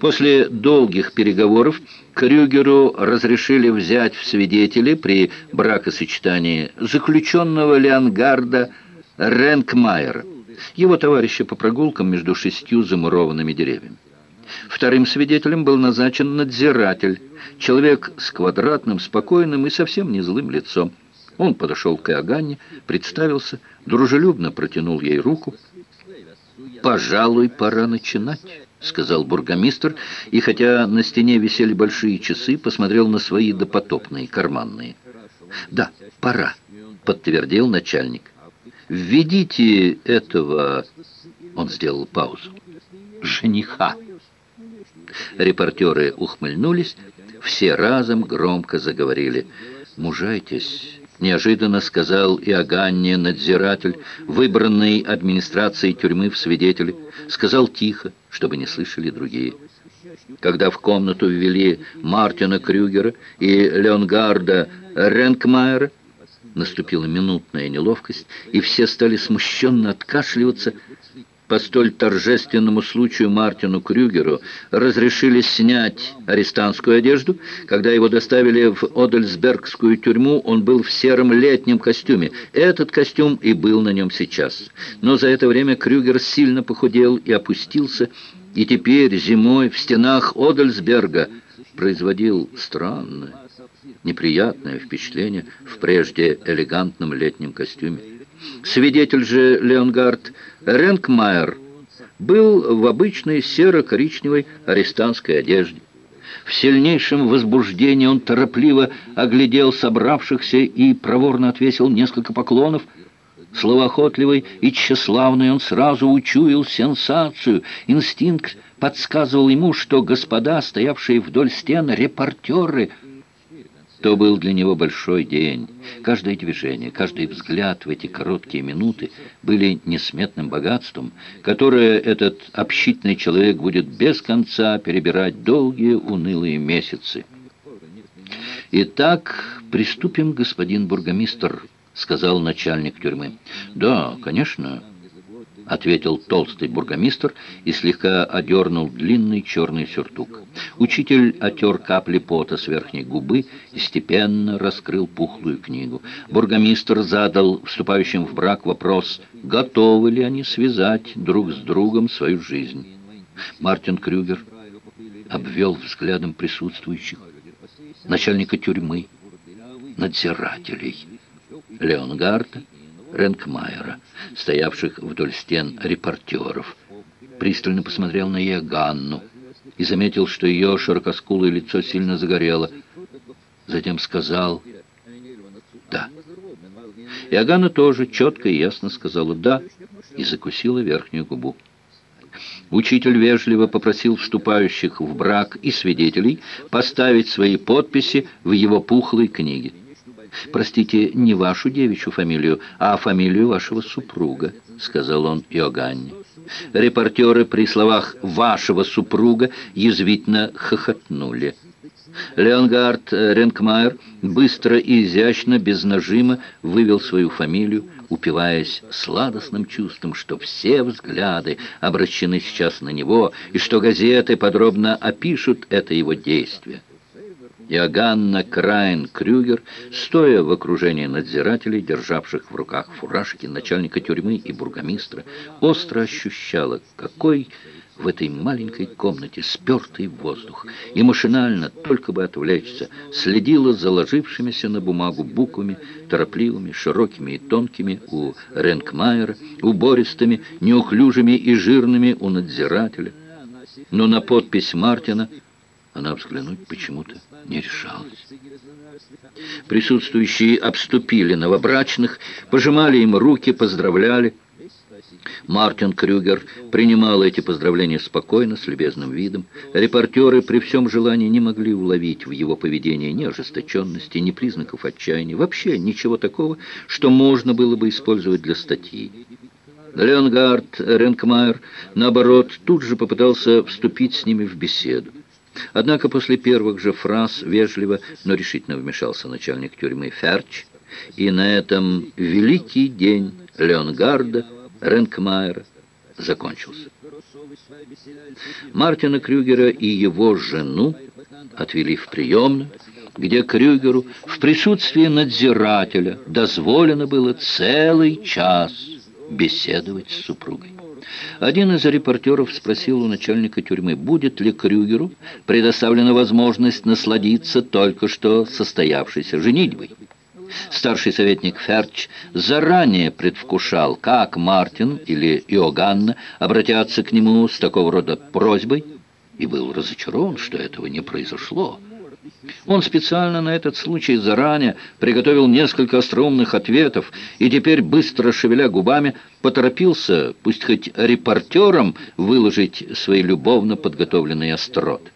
После долгих переговоров Крюгеру разрешили взять в свидетели при бракосочетании заключенного Леонгарда Ренкмайера, его товарища по прогулкам между шестью замурованными деревьями. Вторым свидетелем был назначен надзиратель, человек с квадратным, спокойным и совсем не злым лицом. Он подошел к Иоганне, представился, дружелюбно протянул ей руку. «Пожалуй, пора начинать», — сказал бургомистр, и хотя на стене висели большие часы, посмотрел на свои допотопные, карманные. «Да, пора», — подтвердил начальник. «Введите этого...» — он сделал паузу. «Жениха». Репортеры ухмыльнулись, все разом громко заговорили. «Мужайтесь». Неожиданно сказал Иоганне надзиратель, выбранный администрацией тюрьмы в свидетели. Сказал тихо, чтобы не слышали другие. Когда в комнату ввели Мартина Крюгера и Леонгарда Ренкмайера, наступила минутная неловкость, и все стали смущенно откашливаться, по столь торжественному случаю Мартину Крюгеру разрешили снять арестантскую одежду. Когда его доставили в Одельсбергскую тюрьму, он был в сером летнем костюме. Этот костюм и был на нем сейчас. Но за это время Крюгер сильно похудел и опустился, и теперь зимой в стенах Одельсберга производил странное, неприятное впечатление в прежде элегантном летнем костюме. Свидетель же Леонгард Ренкмайер был в обычной серо-коричневой арестантской одежде. В сильнейшем возбуждении он торопливо оглядел собравшихся и проворно отвесил несколько поклонов. Словоохотливый и тщеславный он сразу учуял сенсацию. Инстинкт подсказывал ему, что господа, стоявшие вдоль стен, репортеры — то был для него большой день. Каждое движение, каждый взгляд в эти короткие минуты были несметным богатством, которое этот общительный человек будет без конца перебирать долгие унылые месяцы. «Итак, приступим, господин бургомистр», — сказал начальник тюрьмы. «Да, конечно», — ответил толстый бургомистр и слегка одернул длинный черный сюртук. Учитель отер капли пота с верхней губы и степенно раскрыл пухлую книгу. Бургомистр задал вступающим в брак вопрос, готовы ли они связать друг с другом свою жизнь. Мартин Крюгер обвел взглядом присутствующих, начальника тюрьмы, надзирателей, Леонгарда, Ренкмайера, стоявших вдоль стен репортеров. Пристально посмотрел на Иоганну и заметил, что ее широкоскулое лицо сильно загорело. Затем сказал «да». Иоганна тоже четко и ясно сказала «да» и закусила верхнюю губу. Учитель вежливо попросил вступающих в брак и свидетелей поставить свои подписи в его пухлой книге. «Простите, не вашу девичью фамилию, а фамилию вашего супруга», — сказал он Иоганне. Репортеры при словах «вашего супруга» язвительно хохотнули. Леонгард Ренкмайер быстро и изящно, без нажима, вывел свою фамилию, упиваясь сладостным чувством, что все взгляды обращены сейчас на него, и что газеты подробно опишут это его действие. Иоганна Крайн Крюгер, стоя в окружении надзирателей, державших в руках фуражки начальника тюрьмы и бургомистра, остро ощущала, какой в этой маленькой комнате спертый воздух, и машинально, только бы отвлечься, следила за ложившимися на бумагу буквами, торопливыми, широкими и тонкими у Ренкмайера, убористыми, неуклюжими и жирными у надзирателя. Но на подпись Мартина она взглянуть почему-то не решалась. Присутствующие обступили новобрачных, пожимали им руки, поздравляли. Мартин Крюгер принимал эти поздравления спокойно, с любезным видом. Репортеры при всем желании не могли уловить в его поведении ни ожесточенности, ни признаков отчаяния, вообще ничего такого, что можно было бы использовать для статьи. Леонгард Ренкмайер, наоборот, тут же попытался вступить с ними в беседу. Однако после первых же фраз вежливо, но решительно вмешался начальник тюрьмы Ферч, и на этом великий день Леонгарда Ренкмайера закончился. Мартина Крюгера и его жену отвели в приемную, где Крюгеру в присутствии надзирателя дозволено было целый час беседовать с супругой. Один из репортеров спросил у начальника тюрьмы, будет ли Крюгеру предоставлена возможность насладиться только что состоявшейся женитьбой. Старший советник Ферч заранее предвкушал, как Мартин или Иоганна обратятся к нему с такого рода просьбой, и был разочарован, что этого не произошло. Он специально на этот случай заранее приготовил несколько остроумных ответов и теперь, быстро шевеля губами, поторопился, пусть хоть репортерам, выложить свои любовно подготовленные остроты.